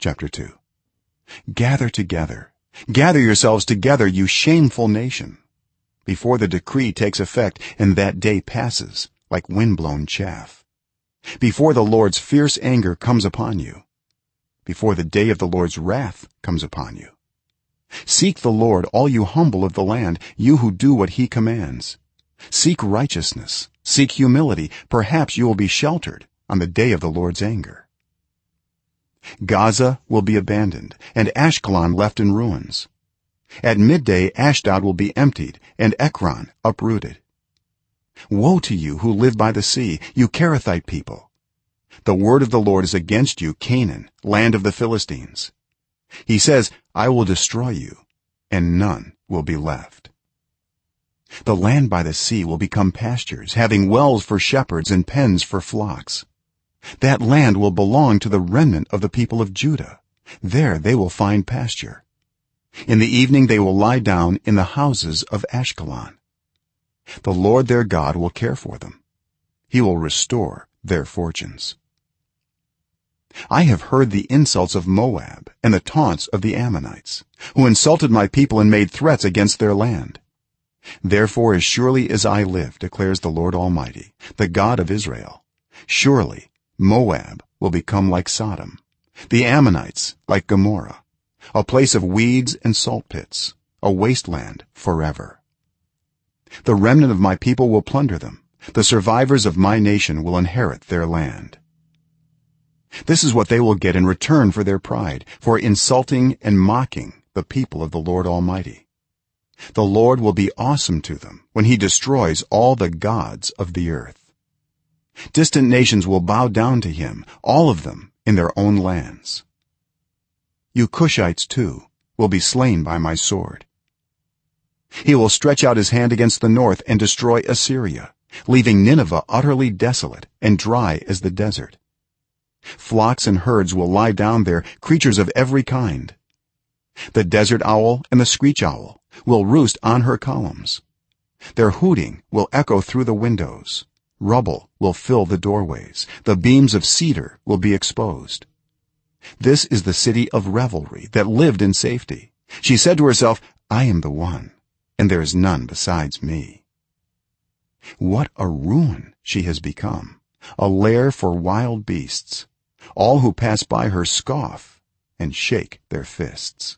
chapter 2 gather together. Gather yourselves together you shameful nation. Before the decree takes effect and that day passes like wind-blown chaff. Before the lord's fierce anger comes upon you. Before the day of the lord's wrath comes upon you. Seek the lord all you humble of the land you who do what he commands. Seek righteousness. Seek humility. Perhaps you will be sheltered on the day of the lord's anger gaza will be abandoned and ashkelon left in ruins. At midday ashdod will be emptied and ekron uprooted. Woe to you who live by the sea you kerethite people! The word of the lord is against you canaan land of the philistines. He says i will destroy you and none will be left. The land by the sea will become pastures having wells for shepherds and pens for flocks that land will belong to the remnant of the people of judah. There they will find pasture. In the evening they will lie down in the houses of ashkelon. The lord their god will care for them. He will restore their fortunes. I have heard the insults of moab and the taunts of the ammonites who insulted my people and made threats against their land. Therefore as surely as i live declares the lord almighty the god of israel surely moab will become like sodom. The ammonites like gomorrah. A place of weeds and salt pits. A wasteland forever. The remnant of my people will plunder them. The survivors of my nation will inherit their land. This is what they will get in return for their pride for insulting and mocking the people of the lord almighty. The lord will be awesome to them when he destroys all the gods of the earth distant nations will bow down to him all of them in their own lands. You cushites too will be slain by my sword. He will stretch out his hand against the north and destroy assyria leaving nineveh utterly desolate and dry as the desert. Flocks and herds will lie down there creatures of every kind. The desert owl and the screech owl will roost on her columns. Their hooting will echo through the windows rubble will fill the doorways. The beams of cedar will be exposed. This is the city of revelry that lived in safety. She said to herself i am the one and there is none besides me. What a ruin she has become. A lair for wild beasts. All who pass by her scoff and shake their fists